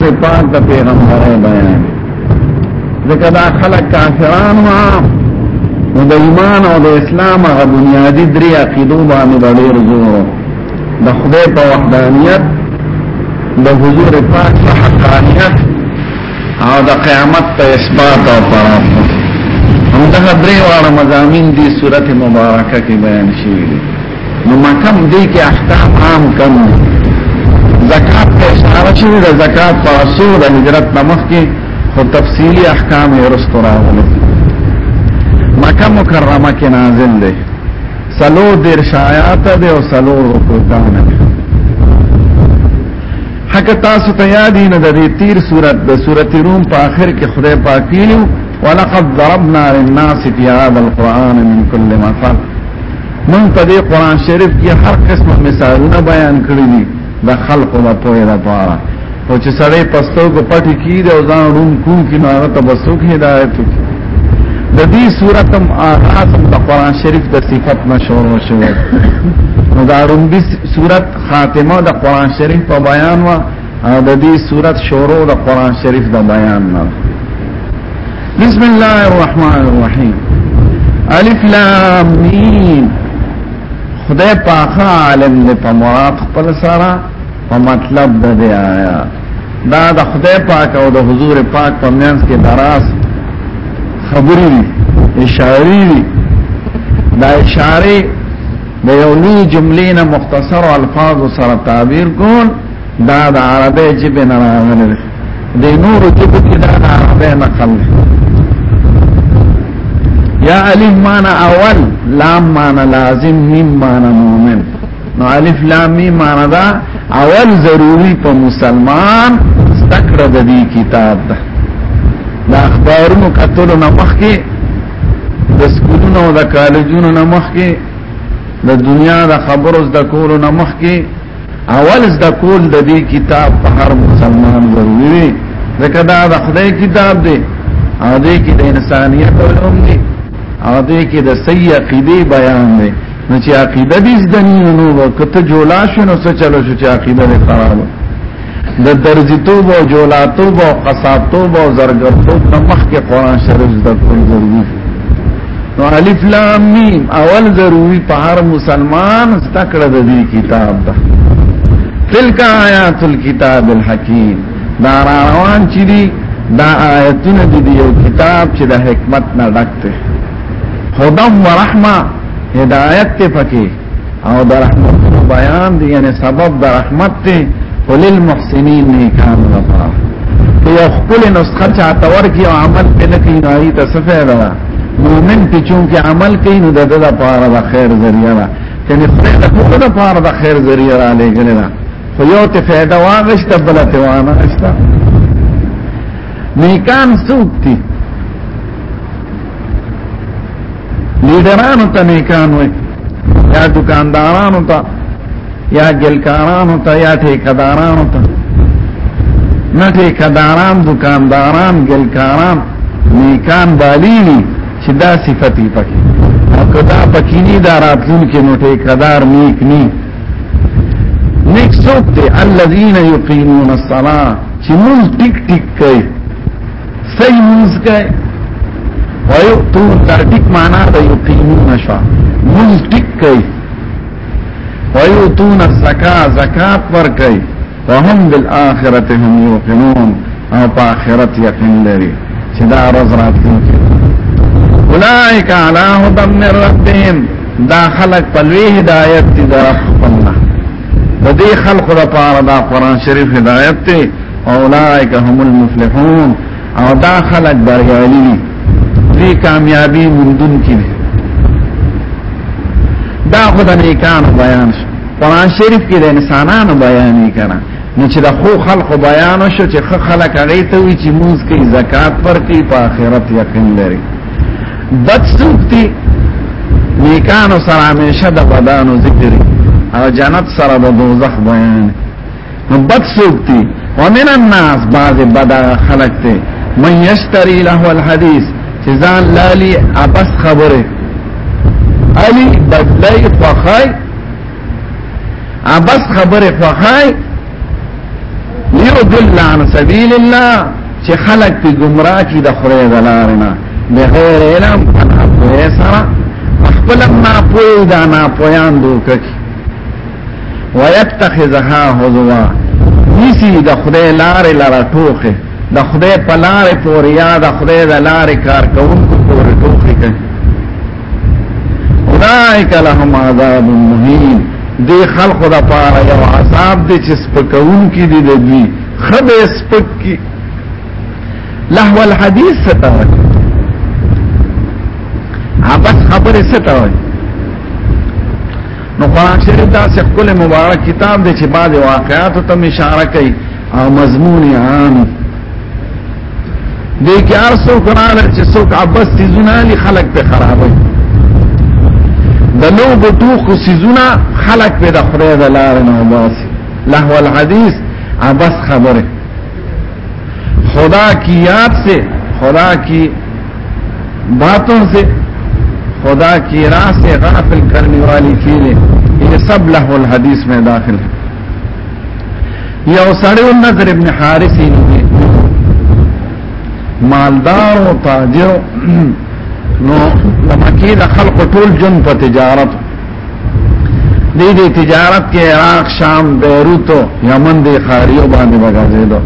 پاک د پیغمبر بیان ځکه دا خلک کافران ما نو د ایمان او د اسلام هغه بنیادی درې عقیدو باندې ډېر زور د خدای په وحدانیت د حضور پاک په حقانیت او د قیامت په اثبات او فرات همدغه درې واړه مضامین دي سورته مبارکه کې بیان شوي دي نو ما کم دی کې احکام عام کم دی زکات په اشاره شوی د زکات په اصول د هجرت په مخ کې خو تفصیلی احکام یې ورستو راغلي مکه مکرمه کې نازل دی سلو دیر شایات دی او سلو رکوتان دی حق تاسو ته یادی نه د تیر صورت د صورت روم په آخر کې خدای پاک ویلو ولقد ضربنا للناس في هذا القرآن من كل مثل من په دې قران شریف کې هر قسمه مثالونه بیان کړی دي د خلقو د پوهې لپاره او چې سړی پستو کو پټی کی دی او ځان روم کوم کې نو ته بسو کې هدایت کی د دې صورت هم آغاز د قران شریف د صفت مشهور شوی نو دا رومبي صورت خاتمه د قران شریف په بیان وا او د دې صورت شروع د قران شریف د بیان نه بسم الله الرحمن الرحیم الف لام میم خدای پاک عالم دې په مراد خپل سره په مطلب د دې آیا دا د خدای پاک او د حضور پاک په منځ کې دراز خبرې اشاره دي دا اشاره د یو لوی جملې نه مختصر الفاظ سره تعبیر کول دا د عربی جبه نه راغلی دی د نورو جبه کې دا د عربی نقل دی یا الف معنی اول لام معنی لازم میم معنی مومن نو الف لام میم معنی دا اول ضروری په مسلمان ستکړه د دې کتاب ده د اخبارونو کتلو نه مخکې د سکولونو او د کالجونو نه مخکې د دنیا د خبرو زده کولو نه مخکې اول د کول د دې کتاب په هر مسلمان ضروري دی ځکه دا د خدای کتاب دی او دې کې د انسانيت علوم دی او دې کې د صحیح عقيده بیان دی نو چې عقيده دې ځدنی نو کته جوړا شنو څه چلو چې عقيده دې خراب د درځیتوب او جولاتوب او قصابتوب او زرګرتوب د مخکې قران شریف د کول ضروري نو الف لام میم اول ضروري په هر مسلمان زده کړه د دې کتاب ده تلک آیات الكتاب الحکیم دا روان چې دي دا آیتونه دي یو کتاب چې د حکمت نه ډک دی هدم ورحمه هدایت ته پکې او د رحمت بیان دی یعنی سبب د رحمت دی ولل محسنین نیکان لپاره که یو خپل نسخه چاته ورکی او عمل په نه کوي نو ته څه فائدہ ده مؤمن چې چونکه عمل کوي نو د دې لپاره د خیر ذریعہ ده کني خدای د ټول لپاره د خیر ذریعہ را لګل ده خو یو ته فائدہ واغشت بل ته وانه اشتا نیکان سوکتی لیډرانو ته نیکان وي یا دکاندارانو ته یا ګلکارانو ته یا ټیکدارانو ته نه ټیکداران دکانداران ګلکاران نیکان بالیلی چې دا صفتی پکې او کدا پکې نه دا راتلون کې نو ټیکدار نیک نی نیک څوک دی الذین یقیمون الصلاة چې موږ ټیک ټیک کوي صحیح مونږ کوي وایو تو ترټیک معنا د یو قیمو نشو مونږ ټیک کوي وایو تو نه زکا زکات ور کوي وهم بالآخرة هم یوقنون او په آخرت یقین لري چې دا روز راتلونکي اولئک علی هدى من ربهم دا خلق په لوی هدایت دي د رب خپلنا د دې خلقو لپاره دا قران شریف هدایت دی اولائک هم المفلحون او دا خلق برغالی دی دی کامیابی مندون کی دی دا خود نیکان بیان شو قرآن شریف کی دا انسانان بیانی کنا نو چې د خو خلق بیان شو چې خو خلق هغه ته وی چې موږ کې زکات ورکړي په آخرت یقین لري بد سوکتی نیکانو سره همیشه د بدانو ذکر او جنت سره د دوزخ بیان نو بد سوکتی ومن الناس بعض بدا خلق تے من یشتری له الحدیث چیزان لالی ابس خبره علی بدلی خوخای ابس خبره خوخای لیضل عن سبیل الله چې خلق په گمراه کی د خره دلارنا بغیر علم انا پوهه سره خپل ما پوهه دا نا پوهان دوکه ويتخذها هزوا نسی د خدای لار لاره ټوخه د خدای په لار پورې یا د خدای د لار کار کوونکو پورې ټوخه کوي اولئک لهم عذاب مهین دی خلق د پاره یو عذاب دی چې سپکون کې دی د دوی خبه سپک کی لهو الحدیث ستوي عبس خبره ستوي نو قران شریف دا څه کول مبارک کتاب دی چې بعد واقعات ته اشاره کوي او مضمون یې عام دی کې ارسو قران چې څوک عباس سيزونه لي خلق په خرابوي د نو بتوخ سيزونه خلق په د خدای د لار نه وباسي لهو الحديث عباس خبره خدا کی یاد سے خدا کی باتوں سے خدا کی راہ سے غافل کرنے والی چیزیں یہ سب لہ الحدیث میں داخل ہے یو سړی نظر ابن حارث دی مالدار او تاجر نو د مکی د خلق ټول جن په تجارت دی دی تجارت کې عراق شام بیروت یمن دی خاریو باندې بغاځیدو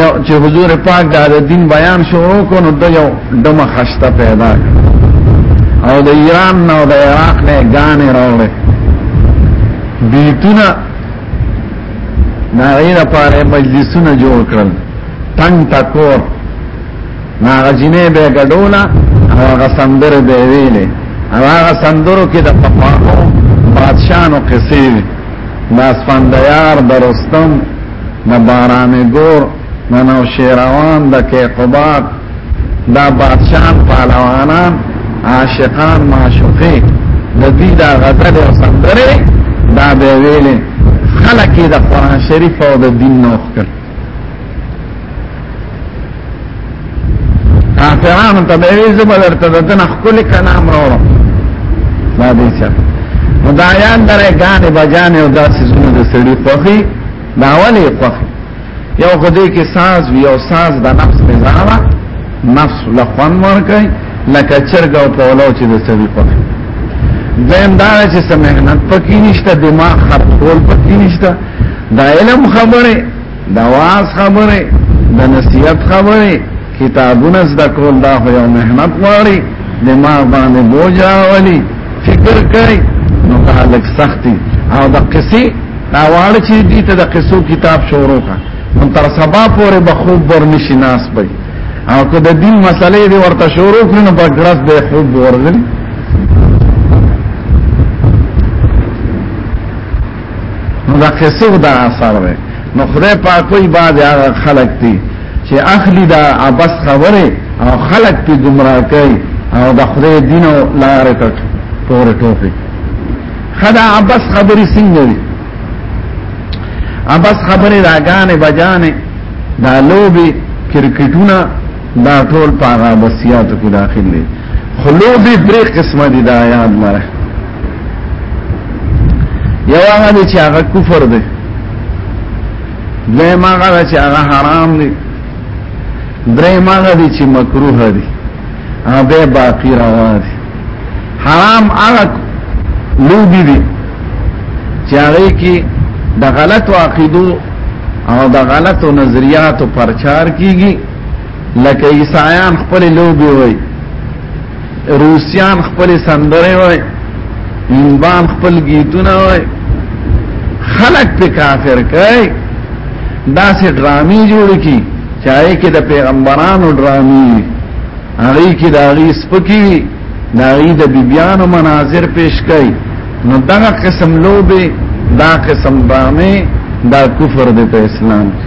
یو چې حضور پاک دا د دین بیان شروع کو نو د یو دمه خشته پیدا او د ایران نو د عراق نه غانې راوړې بیتونه ناغیر پاره مجلسونه جوړ کړل تنگ تکور ما غزینه به ګډولا او هغه سندر به ویلې او هغه سندرو کې د پخوانو بادشاہانو قصې وي د اسفندیار د رستم د باران ګور د نوشیروان د کیقبات دا بادشاہان پهلوانان عاشقان معشوقې د دې دا غزل او سندره دا به ویلې خلک د قران شریف او د دین نوښت کافرانو ته به وی زبر درته دنه خپل کلام راوړم دا دې چې مدایان درې غان بجان او داسې زونه د سړي خوخي دا ولې خوخي یو خدای کې ساز وی او ساز د نفس په ځاوا نفس له خوان ورکي لکه چرګ او پولو چې د سړي خوخي زم دا چې سمه نه پکې نشته دماغ خراب ټول پکې نشته دا علم خبره دا واس خبره دا نصیحت خبره کتابونه زده کول دا خو یو مهنت غواړي دماغ باندې بوج راولي فکر کوي نو دا لږ سختي او د قصې دا واړ چې دې ته د قصو کتاب شروع کا نو تر سبا پورې به خوب ورنشي ناس به او که د دین مسلې دې ورته شروع کړي نو په ګرځ به خوب ورغلي نو دا قصه دا اثر دی نو خدای پاک کوئی بعد هغه خلق دی چې اخلي دا عبس خبره او خلق په گمراه کوي او د خدای دین او لار ته پورې ټوپي خدا عبس خبري څنګه دي عبس خبره راګانې بجانې دا لوبي کرکټونه دا ټول پاغه بسیاتو کې داخل دي خلو به درې قسمه دي دا یاد لره یو هغه دي چې هغه کفر دی دویم هغه چې هغه حرام دی دریم هغه دي چې مکروه دي هغه باقی روا دي حرام هغه لوبي دي چې هغه کې د غلط عقیدو او د غلط نظریاتو پرچار کیږي لکه عیسایان خپل لوبي وای روسیان خپل سندره وای هندوان خپل گیتونه وای خلق په کافر کوي دا سه ډرامي جوړ کی چاہے کې د پیغمبرانو ډرامي هغه کې د هغه سپکی د هغه د بیبيانو مناظر پیش کړي نو دا قسم لوبه دا قسم ډرامه دا کفر دی په اسلام کې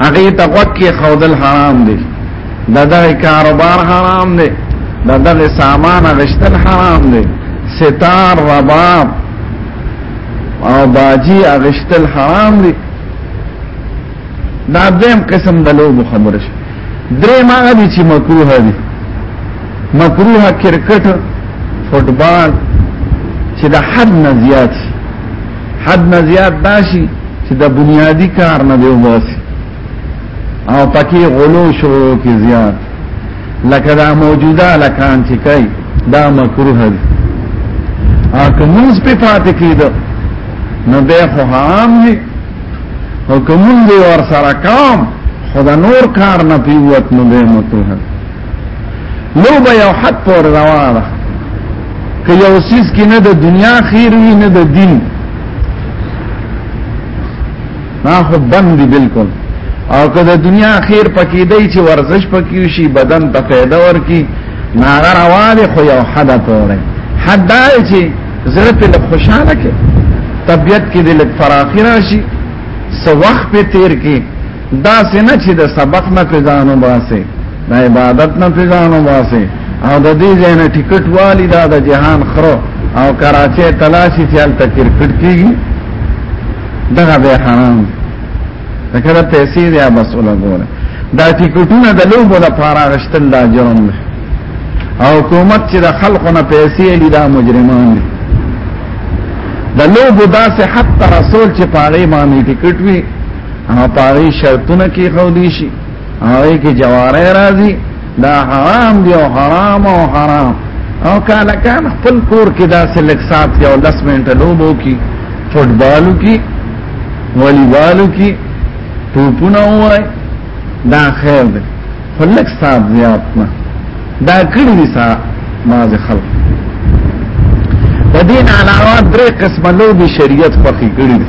هغه ته وکي خودل حرام دي د دغه کاروبار حرام دي د دغه سامان غشتل حرام دي ستار رباب او باجی غشتل حرام دي دا دیم قسم د لوبو خبره شي درې ما دي چې مکروه دي مکروه کرکټ فوټبال چې د حد نه زیات حد نه زیات داشي چې د بنیادی کار نه دی وباسي او پکې غلو شروع کې زیات لکه دا موجوده لکان چې کوي دا مکروه دی او کومز په پاتې کېده نو به خو حرام دی او کومز ور سره کام خدا نور کار نه پیوت نو به مکروه دی لو به یو حد پور روانه که یو سیس کې نه د دنیا خیر وي نه د دین نه خو بندي بالکل او که د دنیا خیر پکې دی چې ورزش پکې شي بدن ته فایده ورکي ناغه رواله خو یو حد پورې حد دا چې زړه په خوشاله کې طبیعت کې د لک فراخي راشي سو وخت په تیر کې دا سنه چې د سبق نه پېژانو باسه د عبادت نه پېژانو باسه او د دې ځای نه ټیکټ والی دا د جهان خرو او کراچۍ تلاشي چې هلته کرکټ کېږي دغه به حرام دا کله پیسې دی بس ولګوره دا ټیکټونه د لوبو لپاره غشتل دا جرم دی او حکومت چې د خلکو نه پیسې لري دا مجرمان دي د لوبو داسې حتی رسول چې پاره باندې ټیکټ وي هغه پاره شرطونه کې خو دي شي هغه کې جواره راځي دا حرام دی او حرام او حرام او کاله کان خپل کور کې دا سلک سات یو لس منټه لوبو کې فوټبالو کې والیبالو کې ټوپونه وای دا خیر دی خلک سات زیات نه دا کړی دي سا ماز خلک د دین علاوه درې قسم لوبي شریعت فقې کړی دي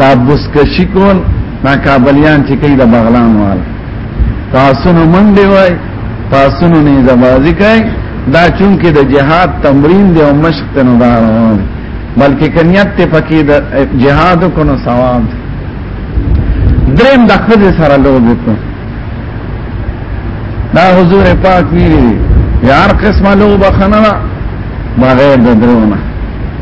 دا بسکشی کول دا کابلیان چې کوي د بغلان وال تاسو نو منډي وای تاسو نو نه زبازي کوي دا چون کې د جهاد تمرین دی او مشق ته نه دار بلکې کنیت ته پکې د جهاد کو نو ثواب دریم د خپل سره لوګ کو دا حضور پاک ویری یار قسمه لوګ بخنه بغیر د درونه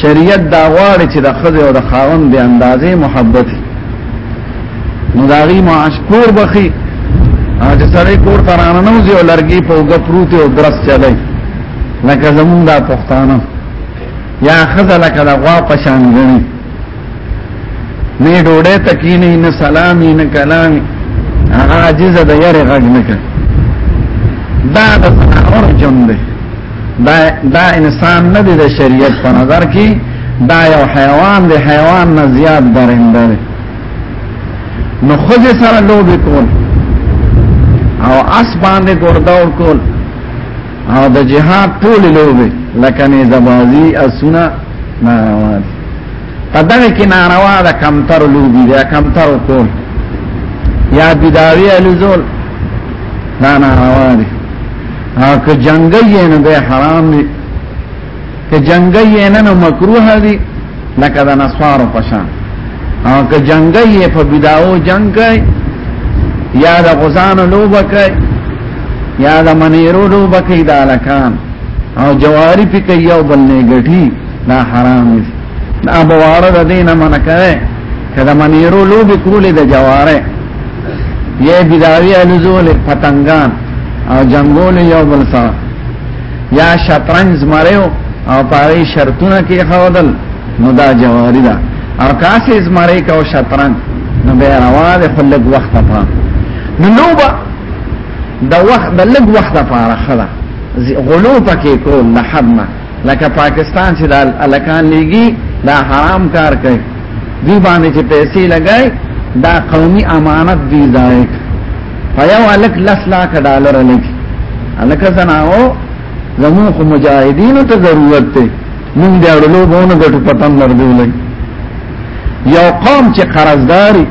شریعت دا غواړي چې د خځه او د خاون به اندازې محبت نو داغي معاش کور بخي اج سړی کور ترانه نو زیو لرګي په وګ پروت او درس چلای لکه زمون دا پښتانه یا خزه لکه دا غوا پشان غني نه ډوډۍ تکینې نه سلامي نه کلام هغه عجز د یاره غږ نه کوي دا د اور جون دی دا دا انسان نه دی د شریعت په نظر کې دا یو حیوان دی حیوان نه زیات درنده دی نو خود سره لوبي کول او اس باندې ګرداو کول او د جهاد ټول لوبي لکه نه زبازي اسونه نه روان په دغه کې ناروا ده کمتر لوبي ده کمتر کول یا بداوی الزول دا ناروا ده او که جنگي نه به حرام دي که جنگي نه نو مکروه دي لکه دا نصوار په شان او که جنگي په بداو جنگ کوي یا د غزان لوبه کوي یا د منیرو لوبه کوي د الکان او جواری پی کوي او بل نه غټي دا حرام دي دا بواره د دینه منع کوي کله منیرو لوبي کولې د جواره یې بداوی الزول پتنګان او جنگول یو بل سره یا شطرنج زمریو او پاره شرطونه کې خودل نو دا جواری ده او کاسې زمری کو شطرنج نو به روا ده خلک وخت په نو نوبه د وخت د لږ وخت لپاره خلا غلو پکې کول نه حد نه لکه پاکستان چې دال الکان لګي دا حرام کار کوي دی باندې چې پیسې لګای دا قومي امانت دی ځای فیو الک لس لاک ډالر لګي الک زناو زمو خو مجاهدینو ته ضرورت دی مونږ دا ورلو بونه ګټو پتن ورده لګي یو قوم چې قرضداري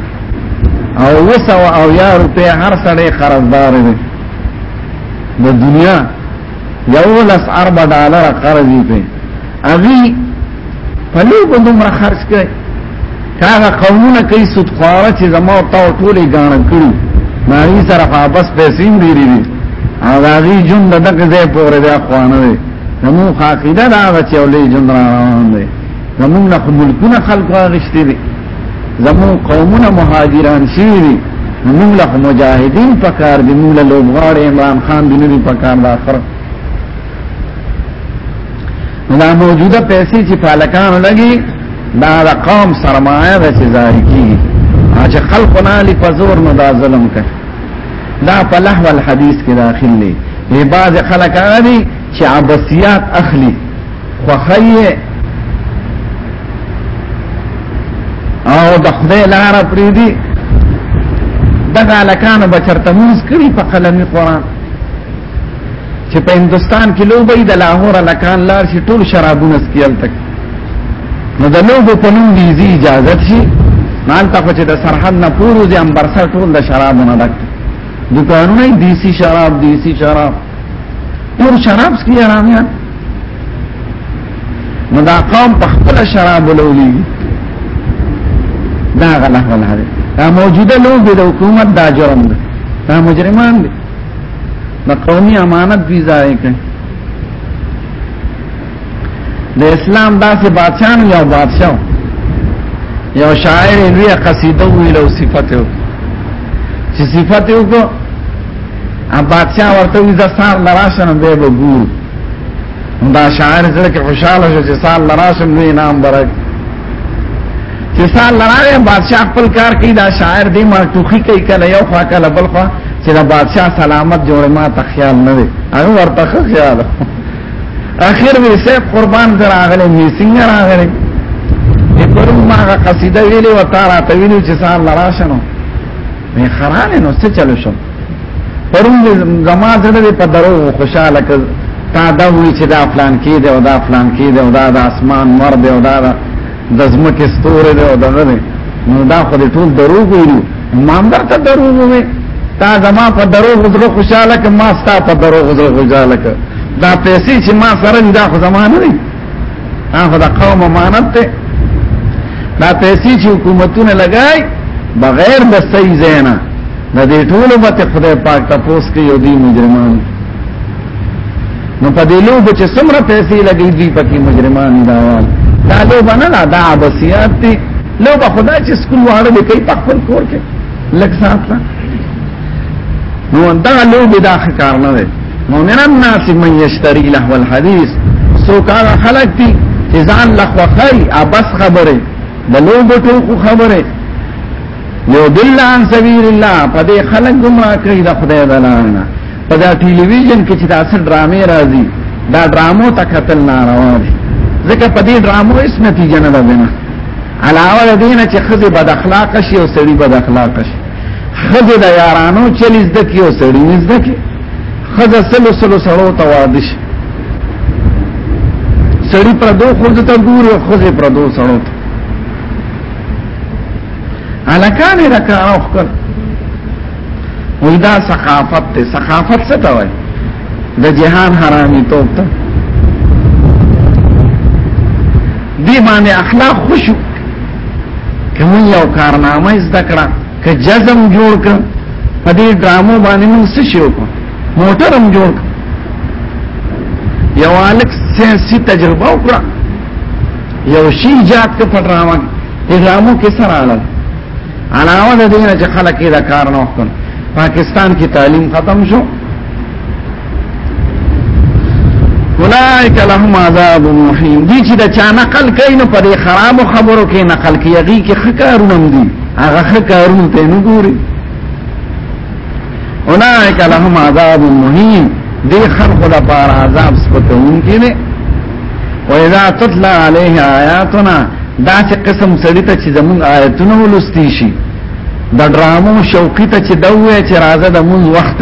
او وسو او یا روپې هر سړی قرضدار دی د دنیا یو لس اربع ډالر قرض یې کړ اغي په لوګو دومره خرج کړ هغه قومونه کوي سود خواره چې زما او تا ټولې ګاڼه کړو ماری سره واپس پیسې ډیری دي او هغه جون دغه ځای پورې بیا خوانه وي نو خاقیده دا چې ولې جون روان دي زمونږ له ملکونه خلکو غشتي دي زمون قومونه مهاجران شيري موږ له مجاهدین پکار دي موږ له لوبغاړ عمران خان دی نه پکار دا خر دا موجوده پیسې چې پالکان لګي دا د قوم سرمایه ده چې ځای کیږي چې خلق نه لې پزور نه دا ظلم کوي دا په لحو الحديث کې داخل دي بعض خلک هغه دي چې عباسيات اخلي خوخی او د خدای لار پری دی دغه لکانو بچرته موږ کړی په قلمي قران چې په هندستان کې لوبې د لاهور لکان لار شي ټول شرابونه سکیل تک نو د لوبو په نوم دی زی اجازه شي نن ته چې د سرحد نه پورو دي امبرسر ټول د شرابونه ډک دکانونه دیسی شراب دیسی شراب نور شراب سکي حرامیان نو دا قوم په خپل شراب ولولي دا غلا غلا ده دا موجوده لوګ د حکومت دا جرم ده دا مجرمان دي دا قومي امانت دي ځای کوي د اسلام داسې بادشاہ یو بادشاہ یو شاعر لوی قصیده ویلو صفته چې صفته وکړو ا بادشاہ ورته وی زسار لراشن به وګور دا شاعر زړه کې خوشاله شو چې سال لراشن وی نام برک چې سال لراره بادشاہ خپل کار کوي دا شاعر دې ما ټوخي کوي کله یو خوا کله بل خوا چې دا بادشاہ سلامت جوړ ما ته خیال نه وي هغه ورته خیال اخر وی سیف قربان در آغلی می سنگ را آغلی پرون ما قصیده ویلی و تارا تویلی چه سار لراشنو نه خرانه نو څه چلو شم پرون زما زړه په درو خوشاله ک تا دا وی چې دا پلان کې دی او دا پلان کې دی او دا د اسمان مر دی او دا د زمکه ستوره دی او دا نه نو دا خو دې ټول درو ویلو امام درته درو وی تا زما په درو زړه خوشاله ک ما ستا په درو زړه خوشاله ک دا پیسې چې ما سره دا خو زمانه نه هغه د قوم امانت ته دا پیسې چې حکومتونه لګای بغیر د صحیح زینا د دې ټولو به خدای پاک تاسو کې یو دی مجرمان نو په دې لوب چې څومره پیسې لګې دي پکې مجرمان دا دا لوب نه دا د عباسیات دي لوب خدای چې سکول واړه به کوي په خپل کور کې لکه ساتره نو دا لوب دا ښه کار نه دی ومن الناس من يشتري له الحديث سو کار خلق دي چې ځان لخوا خي ابس خبره د لوګو ټوکو خبره یو دل عن سبیل الله په دې خلق گمراه کوي د خدای دلانه په دا ټلویزیون کې چې دا اصل ډرامې راځي دا ډرامو ته قتل ناروا دي ځکه په دې ډرامو هیڅ نتیجه نه ده علاوه دینه چې خزه بد اخلاق شي او سړي بد اخلاق شي خزه د یارانو چلیز د کیو سړی نږدې کی خزه سلو سلو سړو ته وادش سړی پر دو خود ته ګور او خزه پر دو سړو ته الکان رکا اوخ کړ ودا ثقافت ته ثقافت څه ته وای د جهان حرامي توپ ته دی باندې اخلاق خوشو کوم یو کارنامه زده کړه ک جزم جوړ ک په دې ډرامو باندې موږ څه شو کو موټرم جوړ ک یو الک سیاسي تجربه وکړه یو شی جات ک په ډرامه ډرامو کې سره اړه علاوه د دې نه چې خلک دا کار نه وکړي پاکستان کې تعلیم ختم شو اولائک لهم عذاب مهین دي چې دا چا نقل کوي نو په خراب خبرو کې نقل کوي هغه کې خکارونه دي هغه خکارونه ته نه ګوري اولائک لهم عذاب مهین دي خلق لپاره عذاب سپکون کې نه واذا تطلع عليه آیاتنا دا چې قسم سړی ته چې زمون آیتونه ولستې شي د ډرامو شوقي ته چې دوه چې راځه د مون وخت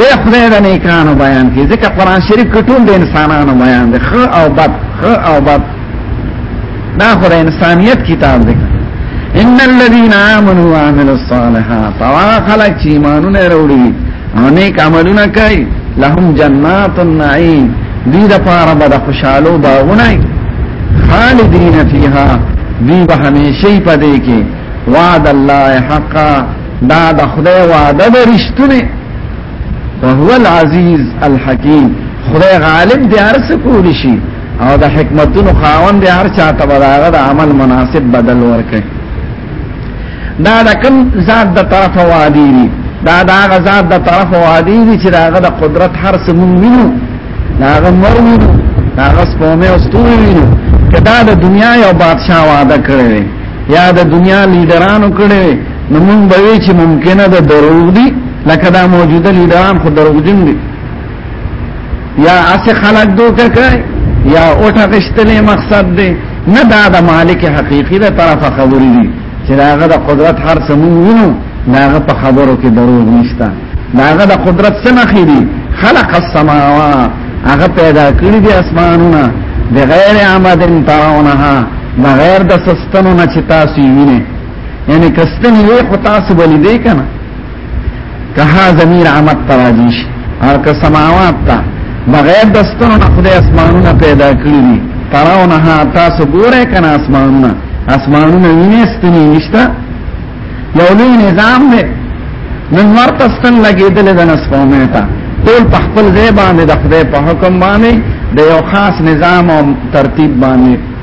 د خدای د نیکانو بیان کې ځکه قران شریف کې ټول د انسانانو بیان دی خو او بد خو او بد دا خو د انسانیت کتاب دی ان الذين امنوا وعملوا الصالحات واخلق ایمانونه وروړي او نیک عملونه کوي لهم جنات النعیم دې د پاره به د خوشاله باغونه خالدین فیها دی به همیشه پدې کې وعد الله حقا دا د خدای وعده ده رښتونه وهو العزيز الحكيم خدای غالب دی ارس کول شي او د حکمتونو خاوند دی هر چاته بداغه د عمل مناسب بدل ورکړي دا د کوم ذات د طرف وادي دي دا دا ذات د طرف وادي دي چې داغه د قدرت هر څه مونږ وینو داغه مور وینو داغه سپومه او ستوري وینو کدا د دنیا یو بادشاہ وعده کړی یا د دنیا لیډرانو کړی نو مونږ به وی چې ممکنه ده دروغ دي لکه دا موجوده لیدان خو دروغ جن دي یا اسه خلق دوکه کوي یا اوټه غشتلې مقصد دی نه دا د مالک حقيقي ده طرف خبرې دي چې داغه د قدرت هر څه مونږ وینو داغه په خبرو کې دروغ نشته داغه د قدرت څخه خېدي خلق السماوات هغه پیدا کړی دي اسمانونه بغیر عمدن ترونها بغیر د سستنو نه چې تاسو وینئ یعنی کستن وی خو تاسو بلی دی کنه که ها زمیر عمد تراجیش او که سماوات تا بغیر دستنو نه خدای اسمانونه پیدا کړی دي تراونه ها تاسو ګوره کنه اسمانونه اسمانونه وینې ستنی نشته یو لوی نظام دی نن ورته ستن لګیدل د نسقومه ته ټول په خپل ځای باندې د خدای په حکم باندې د یو خاص نظام او ترتیب باندې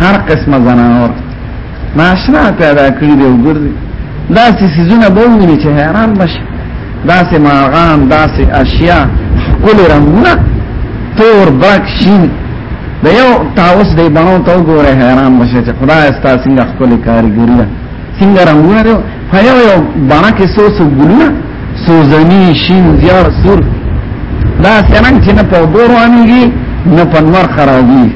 هر قسمه زناور ناشنا پیدا کړی دی وګرځي دا چې سيزونه به ویني چې حیران بشي دا سه ماغان دا سه اشیاء کل رنگونه تور برک شین د یو تاوس دی بڼو ته وګوره حیران بشه چې خدای استا څنګه خپل کارګری ده څنګه رنگونه دی هيو یو بڼه کې سو سو ګلونه سو زمي شین زیار سور دا څنګه چې نه په ګورو انږي نه په نور خرابي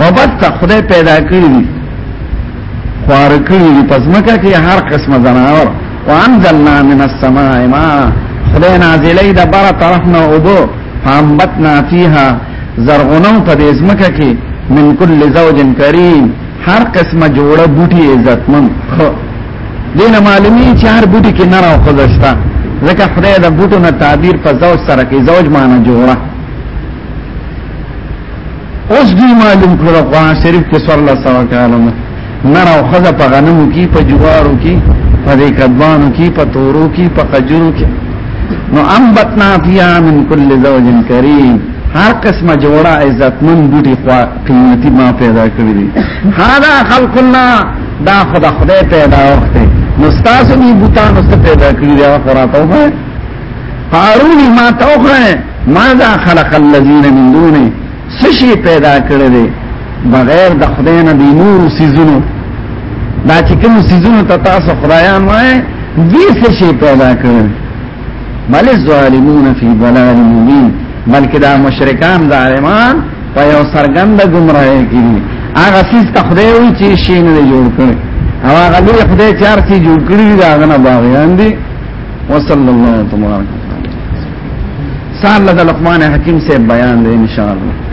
او بس ته خدای پیدا کړی دي خوار کړی دي پس مکه کې هر قسم زناور وانزلنا من السماء ماء خدای نازلې د بار طرف نه اوبو فامبتنا فيها زرغونو په دې زمکه کې من کل زوج کریم هر قسمه جوړه بوټي عزتمن خو دین معلومی چې هر بوټي کې نر او خدشتا ځکه خدای د بوټو نه تعبیر په زوج سره کې زوج معنی جوړه اوس دی معلوم کړو قرآن شریف کې سور الله سوا کالونه نر او خزه په غنمو کې په جوارو کې په دې کډوانو کې په تورو کې په قجرو کې نو انبتنا فيها من كل زوج كريم هر قسمه جوړه عزتمن بوټي قیمتي ما پیدا کړی دي هاذا خلق الله دا خدا خدای پیدا وخته نو تاسو دې بوتانو څخه پیدا کړی دی او خراتو هارون ما توخه ماذا خلق الذين من دونه سشي پیدا کړی دی بغیر د خدای نه دی نور سيزونو دا چې کوم سيزونو ته تاسو خدایان وای دې سشي پیدا کړی بل الظالمون فی ضلال مبین بلکې دا مشرکان ظالمان په یو سرګند گمراهی کې دي هغه سیس ته خدای وی چې شي نه جوړ کړي او هغه لوی خدای چار سي جوړ کړی دا غنه باغیان دي وصلی الله تبارک سال د لقمان حکیم سے بیان دی ان شاء الله